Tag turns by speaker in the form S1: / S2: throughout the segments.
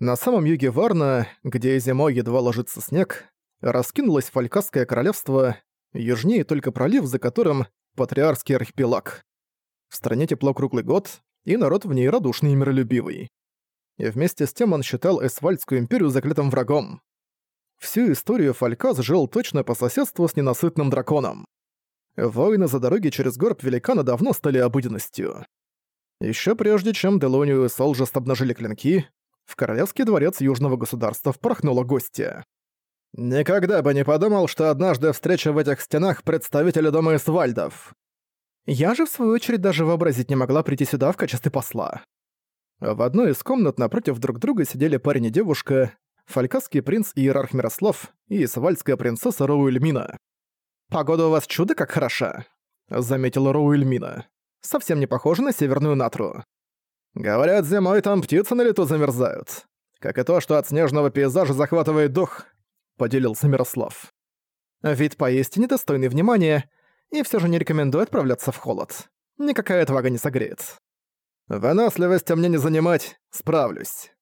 S1: На самом юге Варна, где зимой едва ложится снег, раскинулось Фалькасское королевство, южнее только пролив, за которым Патриарский архипелаг. В стране тепло круглый год, и народ в ней радушный и миролюбивый. И вместе с тем он считал Эсвальдскую империю заклятым врагом. Всю историю Фалькас жил точно по соседству с ненасытным драконом. Войны за дороги через горб великана давно стали обыденностью. Еще прежде, чем Делонию и Солжест обнажили клинки, в королевский дворец южного государства впорхнуло гостья. «Никогда бы не подумал, что однажды встреча в этих стенах представителя дома Исвальдов. Я же, в свою очередь, даже вообразить не могла прийти сюда в качестве посла». В одной из комнат напротив друг друга сидели парень и девушка, фалькасский принц Иерарх Мирослав и исвальдская принцесса Роуэльмина. «Погода у вас чудо как хороша», — заметила Роуэльмина. «Совсем не похожа на северную Натру». Говорят, зимой там птицы на лету замерзают. Как и то, что от снежного пейзажа захватывает дух, поделился Мирослав. Вид поистине достойный внимания, и все же не рекомендую отправляться в холод. Никакая отвага не согреет. Выносливостью мне не занимать, справлюсь.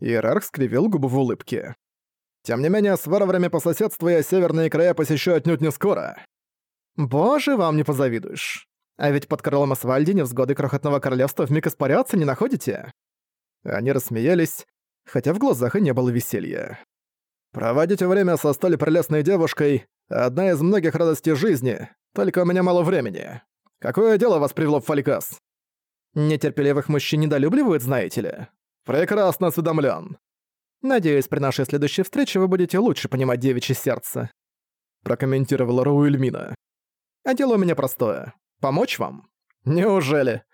S1: Иерарх скривил губы в улыбке. Тем не менее, с варварами по соседству я северные края посещу отнюдь не скоро. Боже, вам не позавидуешь. А ведь под крылом Асвальди невзгоды крохотного королевства вмиг испарятся, не находите?» Они рассмеялись, хотя в глазах и не было веселья. «Проводите время со столь прелестной девушкой — одна из многих радостей жизни, только у меня мало времени. Какое дело вас привело в Фалькас?» «Нетерпеливых мужчин недолюбливают, знаете ли?» «Прекрасно осведомлен. Надеюсь, при нашей следующей встрече вы будете лучше понимать девичье сердце», прокомментировала Роуэльмина. «А дело у меня простое. Помочь вам? Неужели?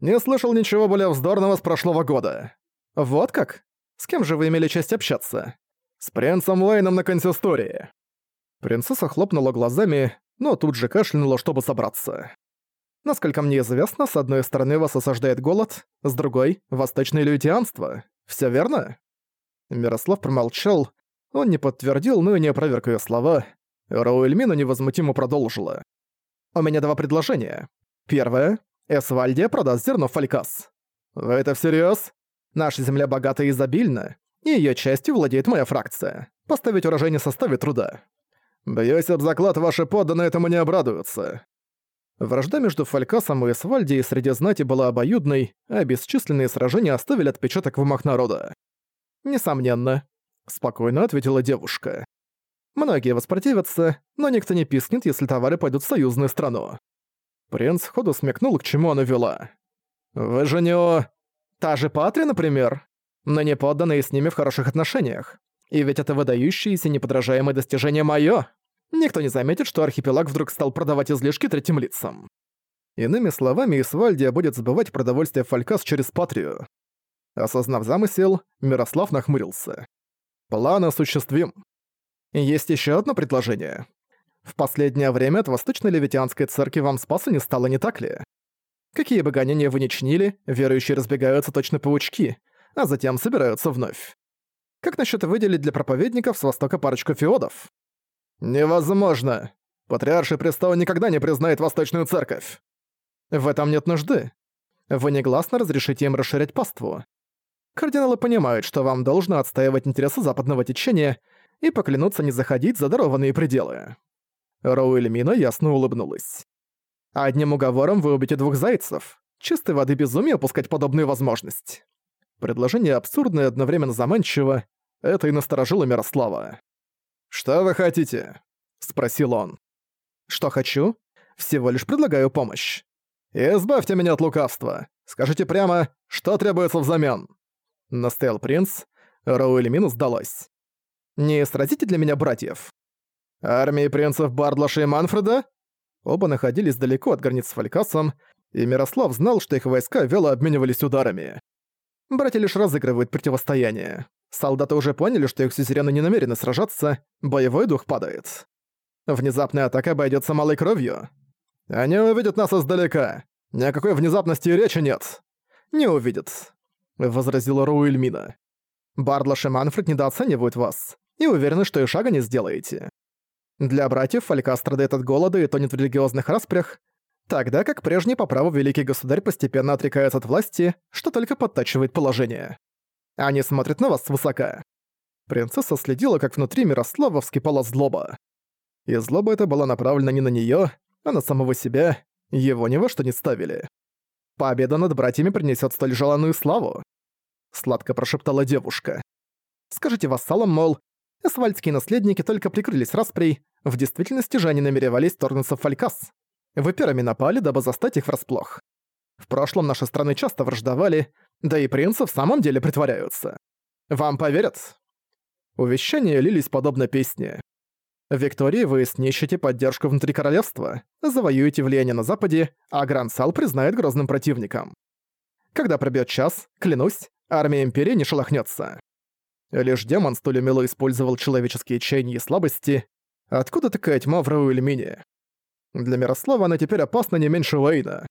S1: Не слышал ничего более вздорного с прошлого года. Вот как? С кем же вы имели честь общаться? С принцем Лейном на консистории. Принцесса хлопнула глазами, но тут же кашлянула, чтобы собраться. Насколько мне известно, с одной стороны вас осаждает голод, с другой — восточное люитианство. Всё верно? Мирослав промолчал. Он не подтвердил, но и не опроверг её слова. Роуэльмина невозмутимо продолжила. У меня два предложения. Первое. Эсвальдия продаст зерно Фалькас. Это всерьез? Наша земля богата и изобильна, и ее частью владеет моя фракция. Поставить урожай не составит труда. Боюсь, об заклад ваши подданные этому не обрадуются. Вражда между Фалькасом и Эсвальдией среди знати была обоюдной, а бесчисленные сражения оставили отпечаток в умах народа. «Несомненно», — спокойно ответила девушка. Многие воспротивятся, но никто не пискнет, если товары пойдут в союзную страну. Принц ходу смекнул, к чему она вела. «Вы же не. Та же Патри, например? Но не подданные с ними в хороших отношениях. И ведь это выдающееся неподражаемое достижение моё. Никто не заметит, что архипелаг вдруг стал продавать излишки третьим лицам. Иными словами, Исвальдия будет сбывать продовольствие Фалькас через Патрию. Осознав замысел, Мирослав нахмурился. План осуществим. Есть еще одно предложение. В последнее время от Восточной Левитианской церкви вам спаса не стало, не так ли? Какие бы гонения вы ни чинили, верующие разбегаются точно паучки, а затем собираются вновь. Как насчет выделить для проповедников с востока парочку феодов? Невозможно. Патриарший престол никогда не признает Восточную Церковь. В этом нет нужды. Вы негласно разрешите им расширять паству. Кардиналы понимают, что вам должно отстаивать интересы западного течения — и поклянуться не заходить за дарованные пределы. Роуэльмина ясно улыбнулась. «Одним уговором вы убьете двух зайцев. Чистой воды безумие упускать подобную возможность». Предложение абсурдное одновременно заманчиво. Это и насторожило Мирослава. «Что вы хотите?» — спросил он. «Что хочу? Всего лишь предлагаю помощь. Избавьте меня от лукавства. Скажите прямо, что требуется взамен?» Настоял принц. Роуэльмина сдалась. Не сразите для меня братьев. Армии принцев Бардлаша и Манфреда? Оба находились далеко от границ с Фалькасом, и Мирослав знал, что их войска вело обменивались ударами. Братья лишь разыгрывают противостояние. Солдаты уже поняли, что их сюзерены не намерены сражаться, боевой дух падает. Внезапная атака обойдется малой кровью. Они увидят нас издалека. Ни о какой внезапности речи нет. Не увидят, возразила Роуэльмина. Бардлаш и Манфред недооценивают вас и уверены, что и шага не сделаете. Для братьев Фалька страдает от голода и тонет в религиозных распрях, тогда как прежний по праву великий государь постепенно отрекается от власти, что только подтачивает положение. Они смотрят на вас свысока». Принцесса следила, как внутри Мирослава вскипала злоба. И злоба эта была направлена не на неё, а на самого себя, его ни во что не ставили. Победа над братьями принесёт столь желанную славу. Сладко прошептала девушка. Скажите вассалам, мол, эсвальдские наследники только прикрылись распрей, в действительности же они намеревались торгнуться в Фалькас. Вы первыми напали, дабы застать их врасплох. В прошлом наши страны часто враждовали, да и принцы в самом деле притворяются. Вам поверят? Увещания лились подобно песне. Виктории вы снищете поддержку внутри королевства, завоюете влияние на Западе, а Гранд-Сал признает грозным противником. Когда пробьет час, клянусь, армия Империи не шелохнется. Лишь демон столь умело использовал человеческие чаяния и слабости. Откуда такая тьма в Рауэльмине? Для Мирослава она теперь опасна не меньше Уэйна.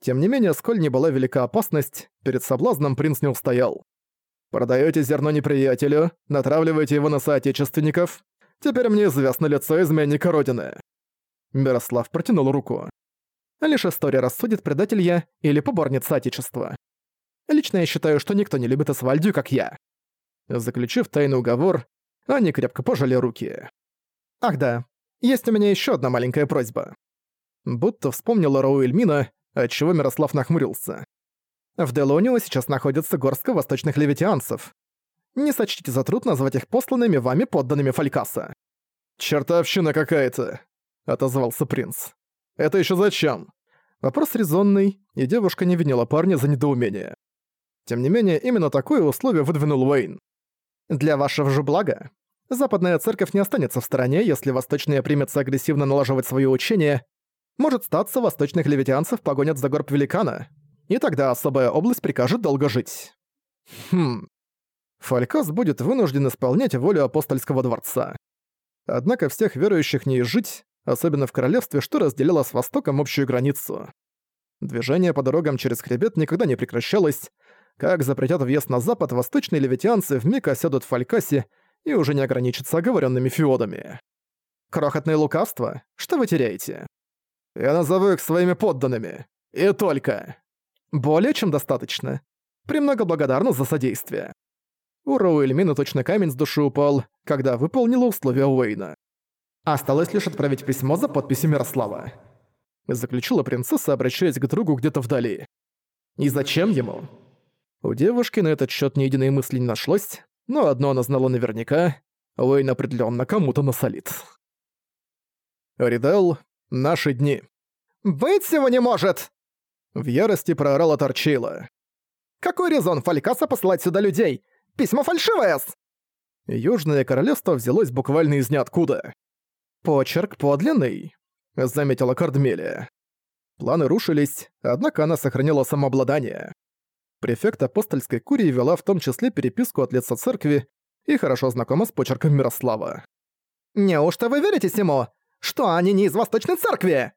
S1: Тем не менее, сколь не была велика опасность, перед соблазном принц не устоял. «Продаёте зерно неприятелю, натравливаете его на соотечественников. Теперь мне известно лицо изменника Родины». Мирослав протянул руку. «Лишь история рассудит, предатель я или поборница Отечества. Лично я считаю, что никто не любит Асвальдию, как я». Заключив тайный уговор, они крепко пожали руки. «Ах да, есть у меня ещё одна маленькая просьба». Будто вспомнила Роуэльмина, отчего Мирослав нахмурился. В Делонио сейчас находится горстка восточных левитианцев. Не сочтите за труд назвать их посланными вами подданными Фалькаса. «Чертовщина какая-то», — отозвался принц. «Это еще зачем?» Вопрос резонный, и девушка не винила парня за недоумение. Тем не менее, именно такое условие выдвинул Уэйн. «Для вашего же блага. Западная церковь не останется в стороне, если восточные примется агрессивно налаживать своё учение, может статься, восточных левитианцев погонят за горб великана, и тогда особая область прикажет долго жить. Хм. Фалькас будет вынужден исполнять волю апостольского дворца. Однако всех верующих не изжить, особенно в королевстве, что разделяло с Востоком общую границу. Движение по дорогам через хребет никогда не прекращалось. Как запретят въезд на запад, восточные левитианцы вмиг осядут в Фалькасе и уже не ограничатся оговоренными феодами. Крохотное лукавство? Что вы теряете? Я назову их своими подданными. И только. Более чем достаточно. Премного благодарна за содействие. У Роуэльмина точно камень с души упал, когда выполнила условия Уэйна. Осталось лишь отправить письмо за подписью Мирослава. Заключила принцесса, обращаясь к другу где-то вдали. И зачем ему? У девушки на этот счет ни единой мысли не нашлось, но одно она знала наверняка — Уэйн определенно кому-то насолит. Ридел, Наши дни. «Быть всего не может!» В ярости проорала Торчила. «Какой резон Фалькаса посылать сюда людей? Письмо фальшивое! Южное королевство взялось буквально из ниоткуда. «Почерк подлинный», — заметила Кардмелия. Планы рушились, однако она сохранила самообладание. Префект апостольской курии вела в том числе переписку от лица церкви и хорошо знакома с почерком Мирослава. «Неужто вы верите всему? Что они не из Восточной Церкви?»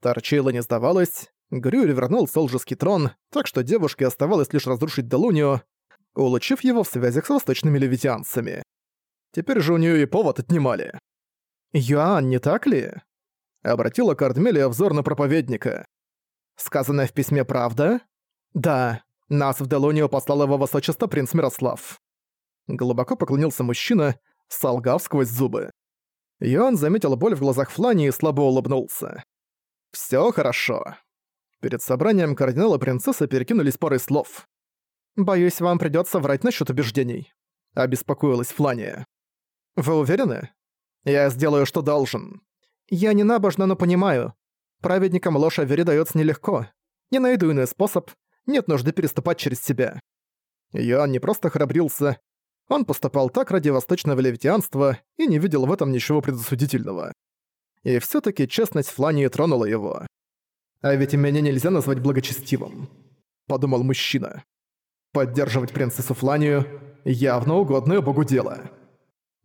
S1: Торчила не сдавалась. Грюль вернул Солжеский трон, так что девушке оставалось лишь разрушить Делунию, улучив его в связях с восточными левитианцами. Теперь же у нее и повод отнимали. «Юан, не так ли?» Обратила Кардмелия взор на проповедника. «Сказанное в письме правда?» «Да, нас в Делунию послал его высочество принц Мирослав». Глубоко поклонился мужчина, солгав сквозь зубы. Йоан заметил боль в глазах Флани и слабо улыбнулся. «Всё хорошо». Перед собранием кардинала и принцесса перекинулись парой слов. «Боюсь, вам придётся врать насчёт убеждений», — обеспокоилась Флания. «Вы уверены? Я сделаю, что должен. Я не набожна, но понимаю. Праведникам ложь о вере даётся нелегко. Не найду иной способ, нет нужды переступать через себя». Йоан не просто храбрился, он поступал так ради восточного левитианства и не видел в этом ничего предосудительного. И всё таки честность Флании тронула его. «А ведь меня нельзя назвать благочестивым», — подумал мужчина. «Поддерживать принцессу Фланию — явно угодное богу дело».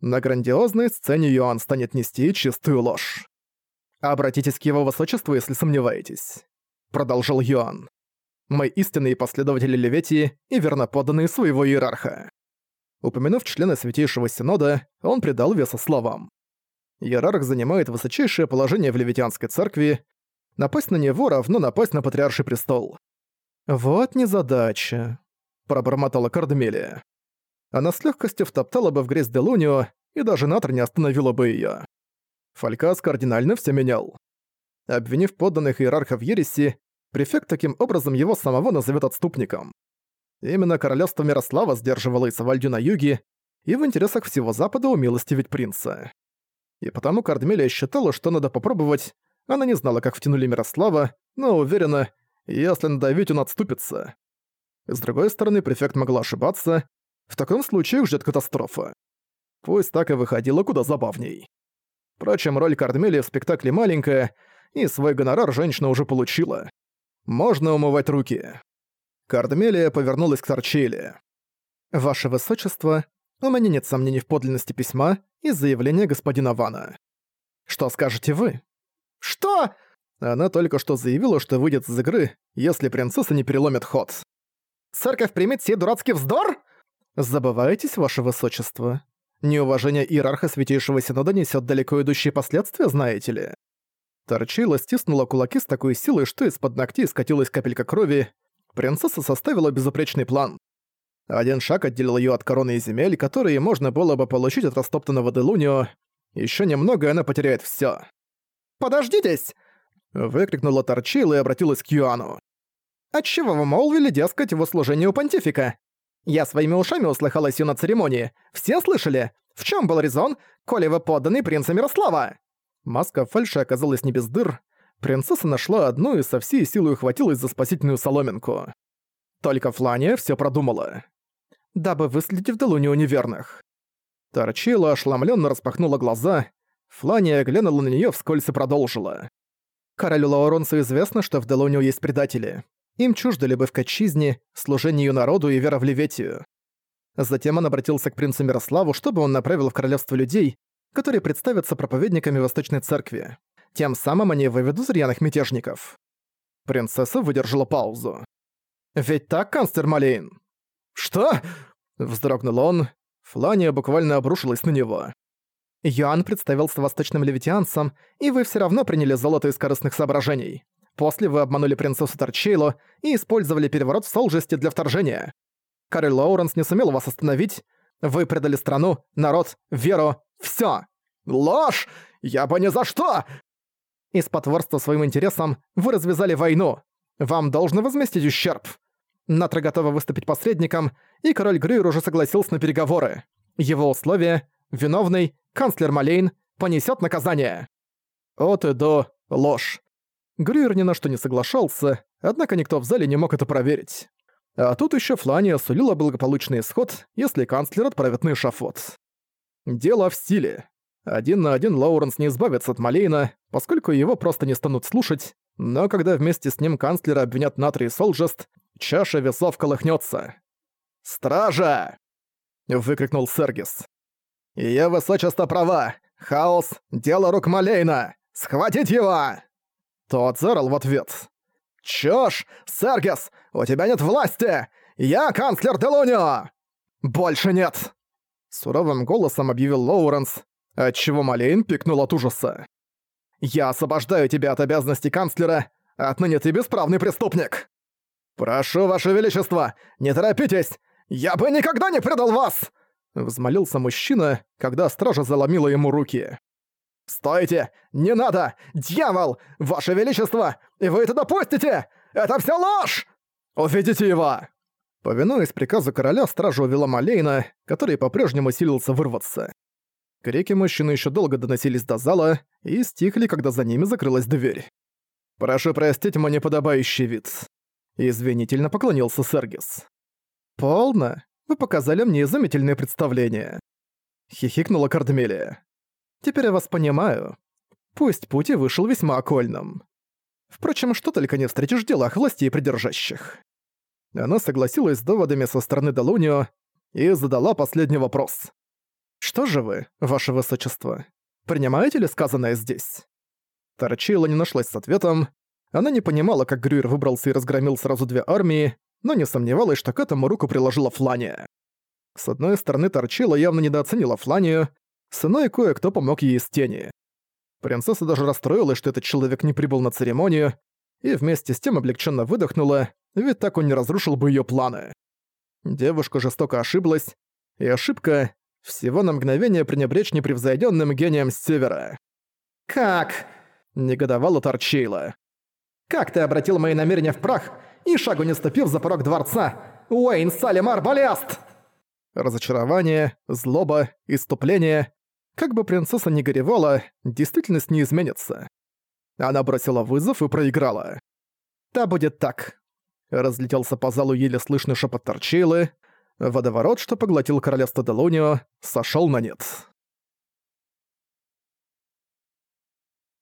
S1: На грандиозной сцене Йоанн станет нести чистую ложь. «Обратитесь к его высочеству, если сомневаетесь», — продолжил Йоанн. «Мы истинные последователи Леветии и верноподданные своего иерарха». Упомянув члена Святейшего Синода, он придал веса словам. Иерарх занимает высочайшее положение в Левитианской церкви. Напасть на него равно напасть на Патриарший престол. «Вот незадача», — пробормотала Кардмелия. она с легкостью втоптала бы в грязь Делунио, и даже Натр не остановила бы ее. Фалькас кардинально все менял. Обвинив подданных иерархов ереси, префект таким образом его самого назовет отступником. Именно королевство Мирослава сдерживало Исавальдю на юге, и в интересах всего Запада умилостивить принца. И потому Кардмелия считала, что надо попробовать, она не знала, как втянули Мирослава, но уверена, если надавить, он отступится. С другой стороны, префект могла ошибаться, в таком случае их ждет катастрофа. Пусть так и выходило куда забавней. Впрочем, роль Кардмелии в спектакле маленькая, и свой гонорар женщина уже получила. Можно умывать руки. Кардмелия повернулась к Торчеле. «Ваше Высочество, у меня нет сомнений в подлинности письма и заявления господина Вана. Что скажете вы?» «Что?» Она только что заявила, что выйдет из игры, если принцесса не переломит ход. «Церковь примет сей дурацкий вздор?» «Забываетесь, ваше высочество. Неуважение иерарха Святейшего Синода несет далеко идущие последствия, знаете ли?» Торчила стиснула кулаки с такой силой, что из-под ногтей скатилась капелька крови. Принцесса составила безупречный план. Один шаг отделил ее от короны и земель, которые можно было бы получить от растоптанного Делунио. Еще немного, и она потеряет все. «Подождитесь!» — выкрикнула Торчила и обратилась к Юану. «Отчего вы молвили, дескать, в услужении у понтифика? Я своими ушами услыхала сию на церемонии. Все слышали? В чем был резон, коли вы подданный принца Мирослава?» Маска фальши оказалась не без дыр. Принцесса нашла одну и со всей силой ухватилась за спасительную соломинку. Только Флания все продумала дабы выследить в Делунио неверных. Торчила, ошеломленно распахнула глаза. Флания глянула на нее вскользь и продолжила. Королю Лауронсу известно, что в Делунио есть предатели. Им чужды любовь к отчизне, служению народу и вера в Леветию. Затем он обратился к принцу Мирославу, чтобы он направил в королевство людей, которые представятся проповедниками Восточной Церкви. Тем самым они выведут рьяных мятежников. Принцесса выдержала паузу. «Ведь так, канцлер Малейн?» «Что?» — вздрогнул он. Флания буквально обрушилась на него. Йоанн представился восточным левитианцем, и вы все равно приняли золото из корыстных соображений. После вы обманули принцессу Торчейло и использовали переворот в Солжести для вторжения. Король Лоуренс не сумел вас остановить. Вы предали страну, народ, веру, всё. Ложь! Я бы ни за что! Из потворства своим интересам вы развязали войну. Вам должны возместить ущерб. Натра готова выступить посредником, и король Грюер уже согласился на переговоры. Его условия — виновный, канцлер Малейн, понесет наказание. От и до ложь. Грюер ни на что не соглашался, однако никто в зале не мог это проверить. А тут еще Флания сулила благополучный исход, если канцлер отправит на эшафот. Дело в стиле. Один на один Лоуренс не избавится от Малейна, поскольку его просто не станут слушать, но когда вместе с ним канцлера обвинят Натри и Солжест, чаша весов колыхнется. «Стража!» — выкрикнул Сергис. «Её высочество права! Хаос — дело рук Малейна! Схватить его!» Тот зарал в ответ. «Чушь! Сергис! У тебя нет власти! Я канцлер Делунио!» «Больше нет!» Суровым голосом объявил Лоуренс, отчего Малейн пикнул от ужаса. «Я освобождаю тебя от обязанностей канцлера, отныне ты бесправный преступник!» «Прошу, Ваше Величество, не торопитесь! Я бы никогда не предал вас!» Взмолился мужчина, когда стража заломила ему руки. «Стойте! Не надо! Дьявол! Ваше Величество! И вы это допустите! Это все ложь! Уведите его!» Повинуясь приказу короля, стража увела Малейна, который по-прежнему силился вырваться. Крики мужчины еще долго доносились до зала и стихли, когда за ними закрылась дверь. «Прошу простить мой неподобающий вид. Извинительно поклонился Сергис. «Полно. Вы показали мне изумительное представление». Хихикнула Кардмелия. «Теперь я вас понимаю. Пусть путь и вышел весьма окольным. Впрочем, что только не встретишь в делах властей придержащих». Она согласилась с доводами со стороны Далунио и задала последний вопрос. «Что же вы, ваше высочество, принимаете ли сказанное здесь?» Торчила не нашлась с ответом, она не понимала, как Грюер выбрался и разгромил сразу две армии, но не сомневалась, что к этому руку приложила Флания. С одной стороны, Торчила явно недооценила Фланию, с иной кое-кто помог ей из тени. Принцесса даже расстроилась, что этот человек не прибыл на церемонию, и вместе с тем облегченно выдохнула, ведь так он не разрушил бы ее планы. Девушка жестоко ошиблась, И ошибка — всего на мгновение пренебречь непревзойденным гением с севера.
S2: «Как?»
S1: — негодовала Торчейла.
S2: «Как ты обратил мои намерения в прах, и шагу не ступив за порог дворца? Уэйн Салимар Балест!»
S1: Разочарование, злоба, иступление. Как бы принцесса ни горевала, действительность не изменится. Она бросила вызов и проиграла. «Да будет так», — разлетелся по залу еле слышный шепот Торчейлы. Водоворот, что поглотил королевство Делонио, сошел на нет.